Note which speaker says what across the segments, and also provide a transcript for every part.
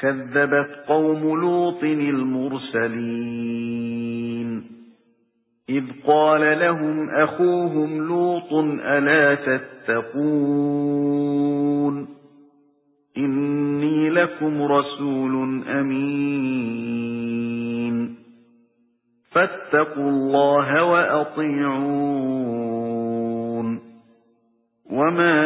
Speaker 1: كَذَّبَتْ قَوْمُ لُوطٍ الْمُرْسَلِينَ. إِذْ قَالَ لَهُمْ أَخُوهُمْ لُوطٌ أَلَا تَتَّقُونَ؟ إِنِّي لَكُمْ رَسُولٌ أَمِينٌ. فَاتَّقُوا اللَّهَ وَأَطِيعُونِ. وَمَا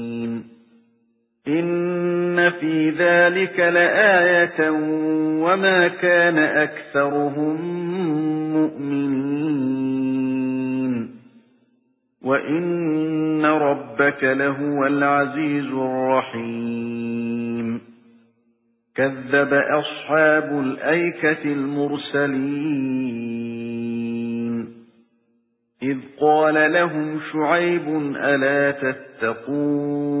Speaker 1: فِي ذَلِكَ لَآيَةً وَمَا كَانَ أَكْثَرُهُم مُؤْمِنِينَ وَإِنَّ رَبَّكَ لَهُوَ الْعَزِيزُ الرَّحِيمُ كَذَّبَ أَصْحَابُ الْأَيْكَةِ الْمُرْسَلِينَ إِذْ قَالَ لَهُمْ شُعَيْبٌ أَلَا تَتَّقُونَ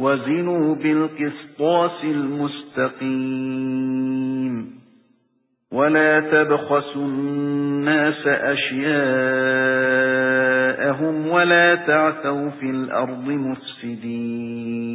Speaker 1: وَزِنُوا بِالْقِسْطَاسِ الْمُسْتَقِيمِ. وَلَا تَبْخَسُوا النَّاسَ أَشْيَاءَهُمْ وَلَا تَعْثَوْا فِي الْأَرْضِ مُفْسِدِينَ.